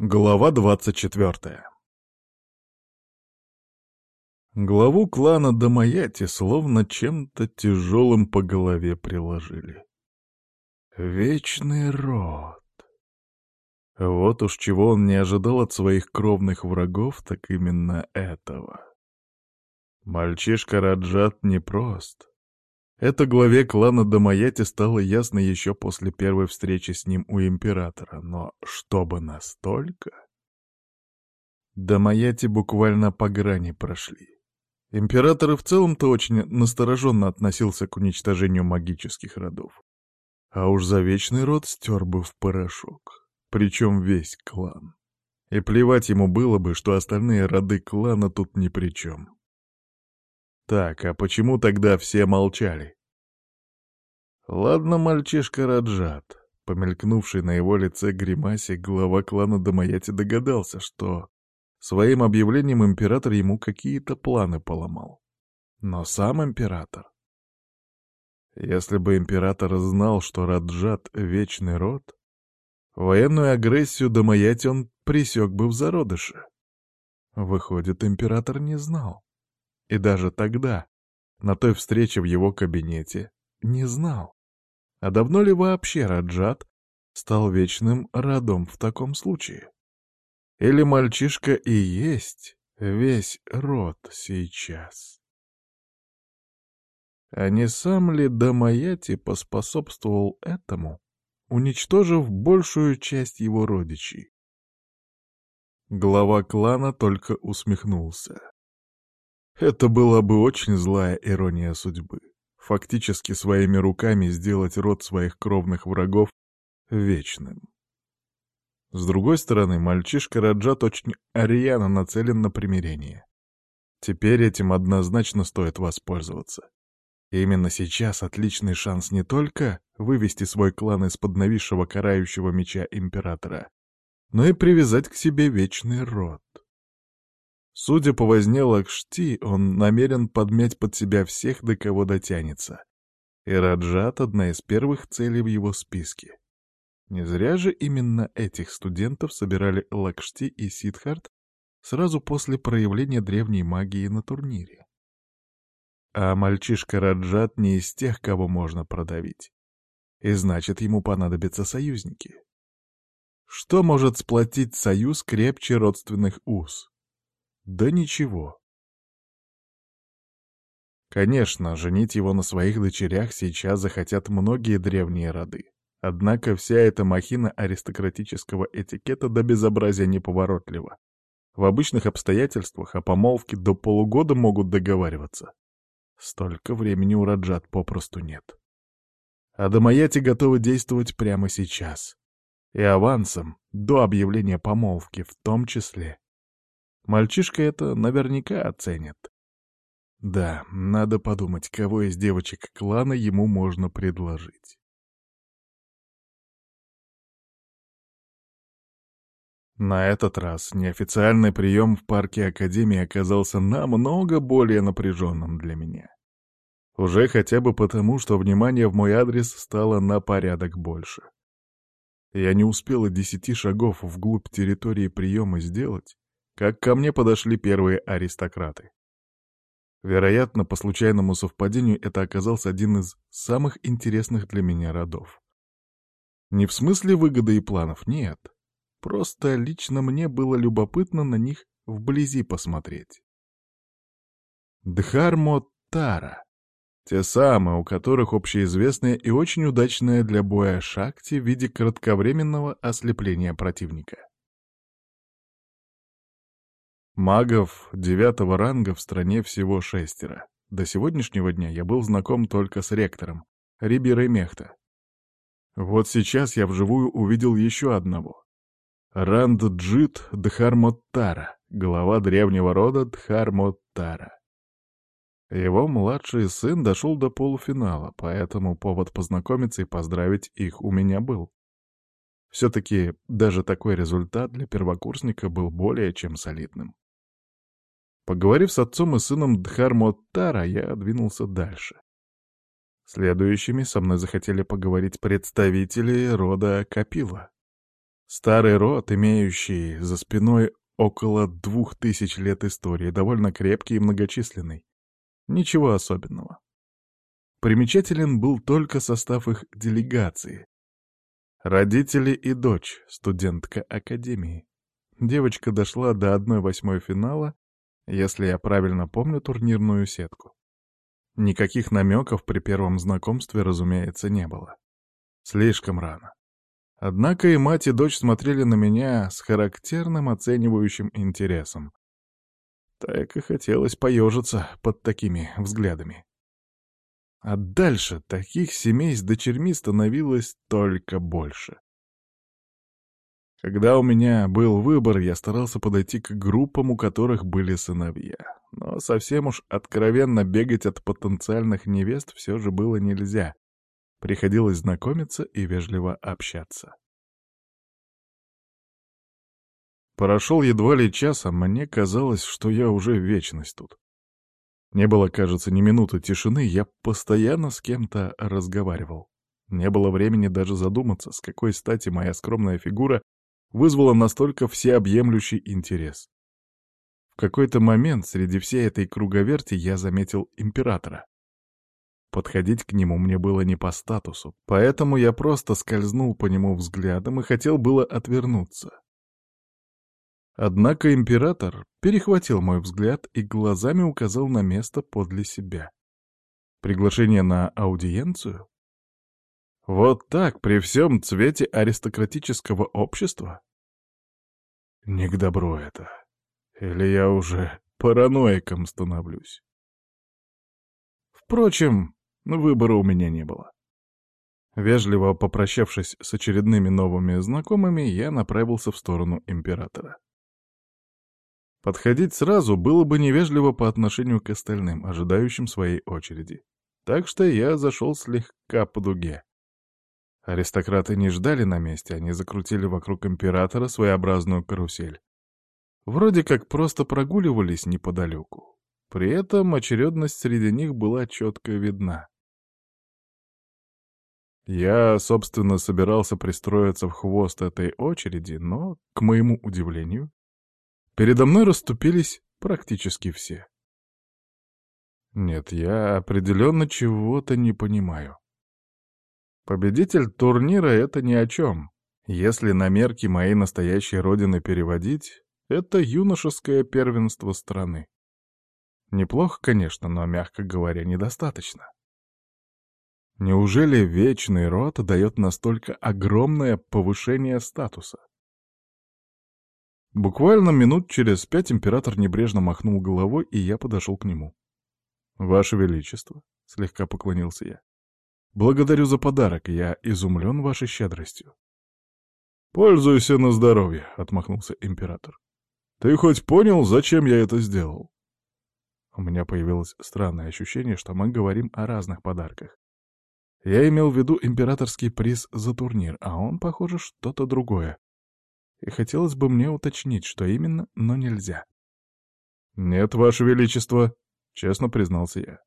Глава двадцать четвертая Главу клана Дамаяти словно чем-то тяжелым по голове приложили. Вечный род. Вот уж чего он не ожидал от своих кровных врагов, так именно этого. Мальчишка Раджат непрост. Это главе клана Дамаяти стало ясно еще после первой встречи с ним у императора, но чтобы настолько... Дамаяти буквально по грани прошли. Император и в целом-то очень настороженно относился к уничтожению магических родов. А уж за вечный род стер бы в порошок, причем весь клан. И плевать ему было бы, что остальные роды клана тут ни при чем. Так, а почему тогда все молчали? Ладно, мальчишка Раджат, помелькнувший на его лице гримасе, глава клана Дамаяти догадался, что своим объявлением император ему какие-то планы поломал. Но сам император... Если бы император знал, что Раджат — вечный род, военную агрессию Дамаяти он присек бы в зародыше. Выходит, император не знал. И даже тогда, на той встрече в его кабинете, не знал. А давно ли вообще Раджат стал вечным родом в таком случае? Или мальчишка и есть весь род сейчас? А не сам ли Дамаяти поспособствовал этому, уничтожив большую часть его родичей? Глава клана только усмехнулся. Это была бы очень злая ирония судьбы. Фактически своими руками сделать род своих кровных врагов вечным. С другой стороны, мальчишка Раджат очень рьяно нацелен на примирение. Теперь этим однозначно стоит воспользоваться. И именно сейчас отличный шанс не только вывести свой клан из-под нависшего карающего меча императора, но и привязать к себе вечный род. Судя по возне Лакшти, он намерен подмять под себя всех, до кого дотянется. И Раджат — одна из первых целей в его списке. Не зря же именно этих студентов собирали Лакшти и Сидхарт сразу после проявления древней магии на турнире. А мальчишка Раджат не из тех, кого можно продавить. И значит, ему понадобятся союзники. Что может сплотить союз крепче родственных уз? Да ничего. Конечно, женить его на своих дочерях сейчас захотят многие древние роды. Однако вся эта махина аристократического этикета до безобразия неповоротлива. В обычных обстоятельствах о помолвке до полугода могут договариваться. Столько времени у Раджат попросту нет. А Дамаяти готовы действовать прямо сейчас. И авансом, до объявления помолвки в том числе. Мальчишка это наверняка оценит. Да, надо подумать, кого из девочек клана ему можно предложить. На этот раз неофициальный прием в парке Академии оказался намного более напряженным для меня. Уже хотя бы потому, что внимание в мой адрес стало на порядок больше. Я не успел и десяти шагов вглубь территории приема сделать, как ко мне подошли первые аристократы. Вероятно, по случайному совпадению это оказался один из самых интересных для меня родов. Не в смысле выгоды и планов, нет. Просто лично мне было любопытно на них вблизи посмотреть. Дхармотара. Те самые, у которых общеизвестная и очень удачная для боя шакти в виде кратковременного ослепления противника. Магов девятого ранга в стране всего шестеро. До сегодняшнего дня я был знаком только с ректором, Риберой Мехта. Вот сейчас я вживую увидел еще одного. Рандджит Дхармоттара, глава древнего рода Дхармоттара. Его младший сын дошел до полуфинала, поэтому повод познакомиться и поздравить их у меня был. Все-таки даже такой результат для первокурсника был более чем солидным. Поговорив с отцом и сыном Дхармоттара, я двинулся дальше. Следующими со мной захотели поговорить представители рода Капила. Старый род, имеющий за спиной около двух тысяч лет истории, довольно крепкий и многочисленный. Ничего особенного. Примечателен был только состав их делегации. Родители и дочь, студентка академии. Девочка дошла до одной восьмой финала, если я правильно помню турнирную сетку. Никаких намеков при первом знакомстве, разумеется, не было. Слишком рано. Однако и мать, и дочь смотрели на меня с характерным оценивающим интересом. Так и хотелось поежиться под такими взглядами. А дальше таких семей с дочерьми становилось только больше. Когда у меня был выбор, я старался подойти к группам, у которых были сыновья. Но совсем уж откровенно бегать от потенциальных невест все же было нельзя. Приходилось знакомиться и вежливо общаться. Прошел едва ли час, а мне казалось, что я уже вечность тут. Не было, кажется, ни минуты тишины, я постоянно с кем-то разговаривал. Не было времени даже задуматься, с какой стати моя скромная фигура вызвала настолько всеобъемлющий интерес. В какой-то момент среди всей этой круговерти я заметил императора. Подходить к нему мне было не по статусу, поэтому я просто скользнул по нему взглядом и хотел было отвернуться. Однако император перехватил мой взгляд и глазами указал на место подле себя. Приглашение на аудиенцию? Вот так, при всем цвете аристократического общества? Не к добру это. Или я уже параноиком становлюсь? Впрочем, выбора у меня не было. Вежливо попрощавшись с очередными новыми знакомыми, я направился в сторону императора. Подходить сразу было бы невежливо по отношению к остальным, ожидающим своей очереди. Так что я зашел слегка по дуге. Аристократы не ждали на месте, они закрутили вокруг императора своеобразную карусель. Вроде как просто прогуливались неподалеку. При этом очередность среди них была четко видна. Я, собственно, собирался пристроиться в хвост этой очереди, но, к моему удивлению, Передо мной расступились практически все. Нет, я определенно чего-то не понимаю. Победитель турнира — это ни о чем. Если на мерки моей настоящей родины переводить, это юношеское первенство страны. Неплохо, конечно, но, мягко говоря, недостаточно. Неужели вечный род дает настолько огромное повышение статуса? Буквально минут через пять император небрежно махнул головой, и я подошел к нему. «Ваше Величество», — слегка поклонился я, — «благодарю за подарок, я изумлен вашей щедростью». «Пользуйся на здоровье», — отмахнулся император. «Ты хоть понял, зачем я это сделал?» У меня появилось странное ощущение, что мы говорим о разных подарках. Я имел в виду императорский приз за турнир, а он, похоже, что-то другое и хотелось бы мне уточнить, что именно, но нельзя. «Нет, Ваше Величество», — честно признался я.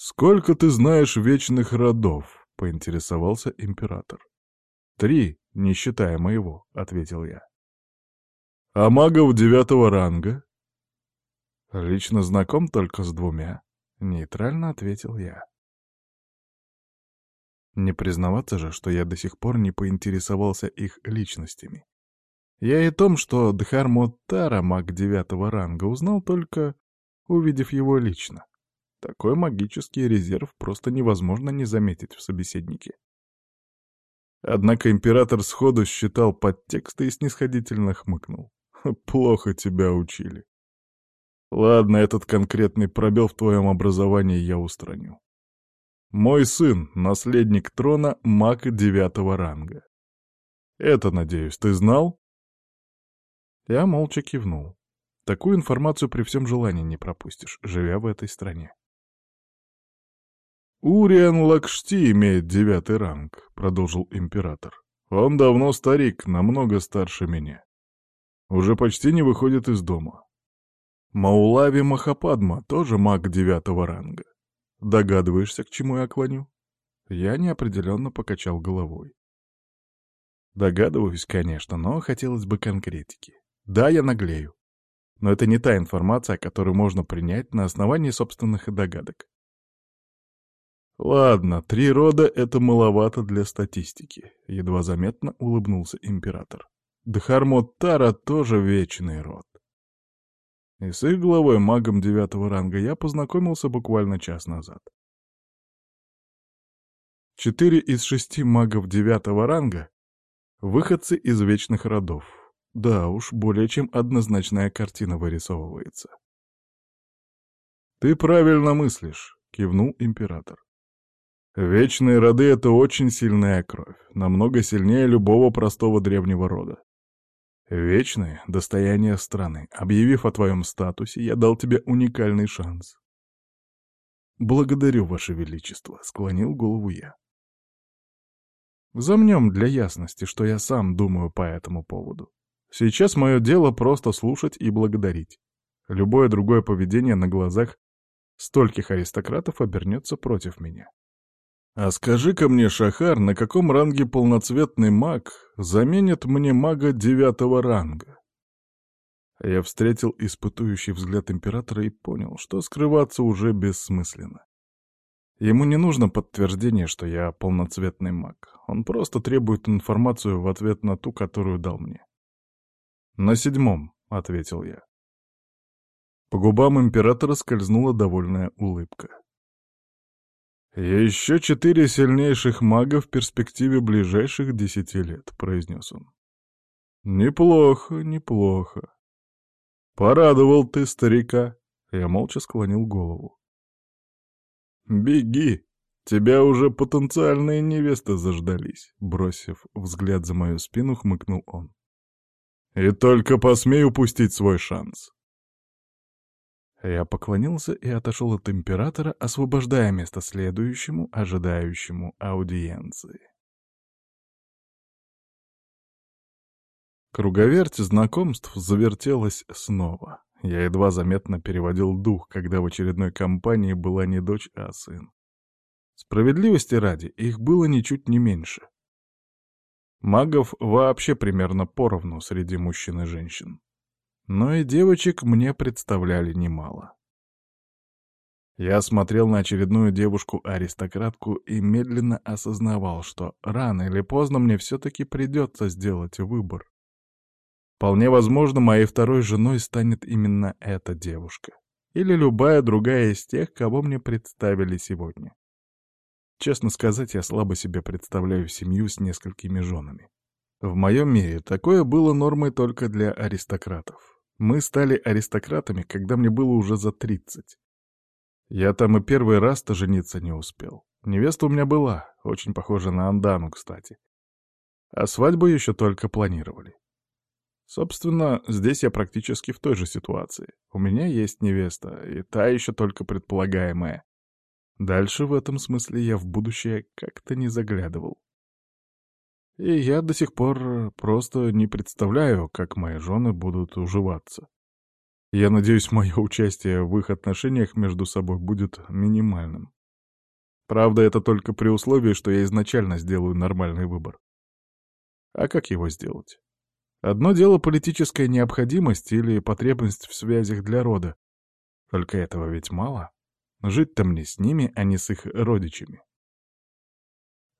«Сколько ты знаешь вечных родов?» — поинтересовался император. «Три, не считая моего», — ответил я. «А магов девятого ранга?» «Лично знаком только с двумя», — нейтрально ответил я. Не признаваться же, что я до сих пор не поинтересовался их личностями. Я и том, что Дхармоттара, маг девятого ранга, узнал только, увидев его лично. Такой магический резерв просто невозможно не заметить в собеседнике. Однако император сходу считал подтексты и снисходительно хмыкнул. «Плохо тебя учили. Ладно, этот конкретный пробел в твоем образовании я устраню. Мой сын — наследник трона, маг девятого ранга. Это, надеюсь, ты знал?» Я молча кивнул. Такую информацию при всем желании не пропустишь, живя в этой стране. «Уриан Лакшти имеет девятый ранг», — продолжил император. «Он давно старик, намного старше меня. Уже почти не выходит из дома. Маулави Махападма тоже маг девятого ранга. Догадываешься, к чему я клоню?» Я неопределенно покачал головой. Догадываюсь, конечно, но хотелось бы конкретики. Да, я наглею. Но это не та информация, которую можно принять на основании собственных догадок. Ладно, три рода — это маловато для статистики, — едва заметно улыбнулся император. Дхармот Тара тоже вечный род. И с их главой магом девятого ранга я познакомился буквально час назад. Четыре из шести магов девятого ранга — выходцы из вечных родов. Да уж, более чем однозначная картина вырисовывается. «Ты правильно мыслишь», — кивнул император. «Вечные роды — это очень сильная кровь, намного сильнее любого простого древнего рода. Вечные — достояние страны. Объявив о твоем статусе, я дал тебе уникальный шанс». «Благодарю, Ваше Величество», — склонил голову я. Замнем для ясности, что я сам думаю по этому поводу. Сейчас мое дело просто слушать и благодарить. Любое другое поведение на глазах стольких аристократов обернется против меня. А скажи-ка мне, Шахар, на каком ранге полноцветный маг заменит мне мага девятого ранга? Я встретил испытующий взгляд императора и понял, что скрываться уже бессмысленно. Ему не нужно подтверждение, что я полноцветный маг. Он просто требует информацию в ответ на ту, которую дал мне. «На седьмом», — ответил я. По губам императора скользнула довольная улыбка. «Еще четыре сильнейших мага в перспективе ближайших десяти лет», — произнес он. «Неплохо, неплохо. Порадовал ты старика». Я молча склонил голову. «Беги! Тебя уже потенциальные невесты заждались», — бросив взгляд за мою спину, хмыкнул он. «И только посмей упустить свой шанс». Я поклонился и отошел от императора, освобождая место следующему, ожидающему аудиенции. Круговерть знакомств завертелась снова. Я едва заметно переводил дух, когда в очередной компании была не дочь, а сын. Справедливости ради, их было ничуть не меньше. Магов вообще примерно поровну среди мужчин и женщин. Но и девочек мне представляли немало. Я смотрел на очередную девушку-аристократку и медленно осознавал, что рано или поздно мне все-таки придется сделать выбор. Вполне возможно, моей второй женой станет именно эта девушка. Или любая другая из тех, кого мне представили сегодня. Честно сказать, я слабо себе представляю семью с несколькими женами. В моем мире такое было нормой только для аристократов. Мы стали аристократами, когда мне было уже за 30. Я там и первый раз-то жениться не успел. Невеста у меня была, очень похожа на Андану, кстати. А свадьбу еще только планировали. Собственно, здесь я практически в той же ситуации. У меня есть невеста, и та еще только предполагаемая. Дальше в этом смысле я в будущее как-то не заглядывал. И я до сих пор просто не представляю, как мои жены будут уживаться. Я надеюсь, мое участие в их отношениях между собой будет минимальным. Правда, это только при условии, что я изначально сделаю нормальный выбор. А как его сделать? Одно дело политическая необходимость или потребность в связях для рода. Только этого ведь мало. Жить-то мне с ними, а не с их родичами.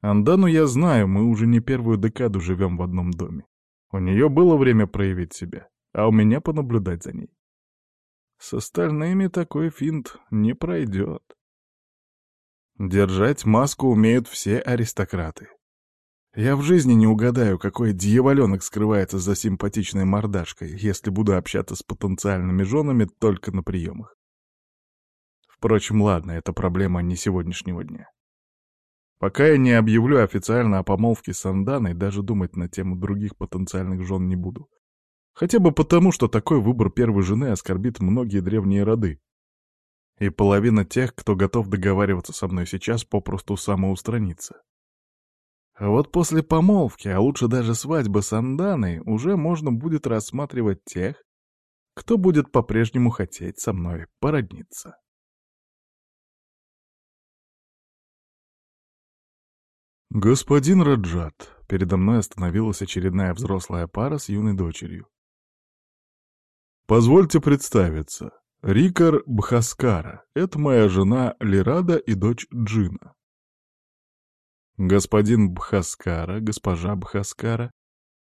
Андану я знаю, мы уже не первую декаду живем в одном доме. У нее было время проявить себя, а у меня понаблюдать за ней. С остальными такой финт не пройдет. Держать маску умеют все аристократы. Я в жизни не угадаю, какой дьяволенок скрывается за симпатичной мордашкой, если буду общаться с потенциальными женами только на приемах. Впрочем, ладно, это проблема не сегодняшнего дня. Пока я не объявлю официально о помолвке с Анданой, даже думать на тему других потенциальных жен не буду. Хотя бы потому, что такой выбор первой жены оскорбит многие древние роды. И половина тех, кто готов договариваться со мной сейчас, попросту самоустранится. А вот после помолвки, а лучше даже свадьбы с Анданой, уже можно будет рассматривать тех, кто будет по-прежнему хотеть со мной породниться. «Господин Раджат», — передо мной остановилась очередная взрослая пара с юной дочерью. «Позвольте представиться. Рикар Бхаскара. Это моя жена Лирада и дочь Джина». «Господин Бхаскара, госпожа Бхаскара,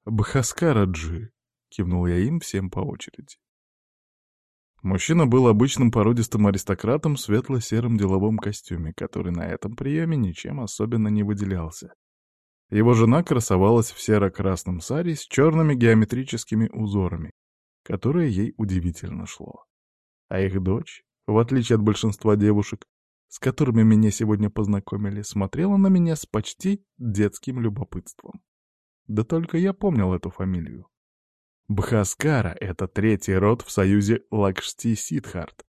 Бхаскара Джи», — кивнул я им всем по очереди. Мужчина был обычным породистым аристократом в светло-сером деловом костюме, который на этом приеме ничем особенно не выделялся. Его жена красовалась в серо-красном саре с черными геометрическими узорами, которое ей удивительно шло. А их дочь, в отличие от большинства девушек, с которыми меня сегодня познакомили, смотрела на меня с почти детским любопытством. Да только я помнил эту фамилию. Бхаскара — это третий род в союзе Лакшти-Сидхарт.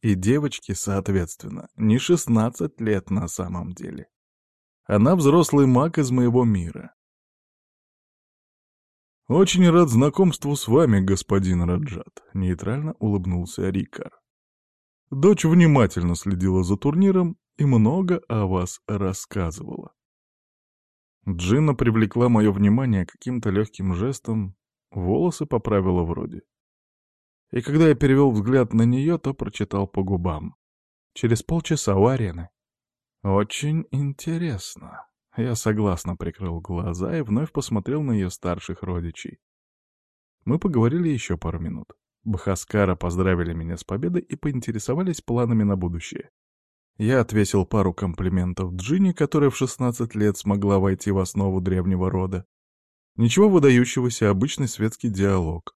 И девочке, соответственно, не 16 лет на самом деле. Она взрослый маг из моего мира. «Очень рад знакомству с вами, господин Раджат», — нейтрально улыбнулся Рикар. Дочь внимательно следила за турниром и много о вас рассказывала. Джина привлекла мое внимание каким-то легким жестом, волосы поправила вроде. И когда я перевел взгляд на нее, то прочитал по губам. Через полчаса у арены. Очень интересно. Я согласно прикрыл глаза и вновь посмотрел на ее старших родичей. Мы поговорили еще пару минут. Бахаскара поздравили меня с победой и поинтересовались планами на будущее. Я отвесил пару комплиментов Джинни, которая в 16 лет смогла войти в основу древнего рода, Ничего выдающегося, обычный светский диалог,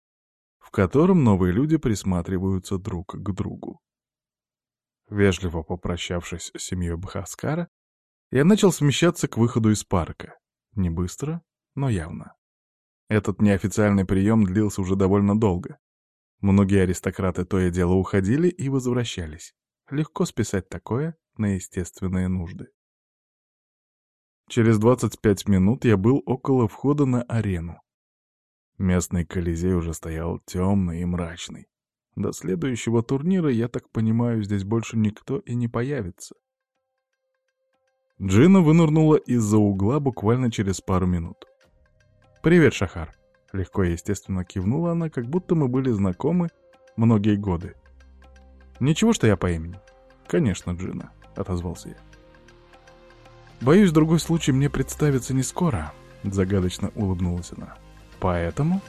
в котором новые люди присматриваются друг к другу. Вежливо попрощавшись с семьей Бхаскара, я начал смещаться к выходу из парка. Не быстро, но явно. Этот неофициальный прием длился уже довольно долго. Многие аристократы то и дело уходили и возвращались. Легко списать такое на естественные нужды. Через 25 минут я был около входа на арену. Местный колизей уже стоял темный и мрачный. До следующего турнира, я так понимаю, здесь больше никто и не появится. Джина вынырнула из-за угла буквально через пару минут. «Привет, Шахар!» Легко и естественно кивнула она, как будто мы были знакомы многие годы. «Ничего, что я по имени?» «Конечно, Джина», — отозвался я. «Боюсь, другой случай мне представится не скоро», — загадочно улыбнулась она. «Поэтому...»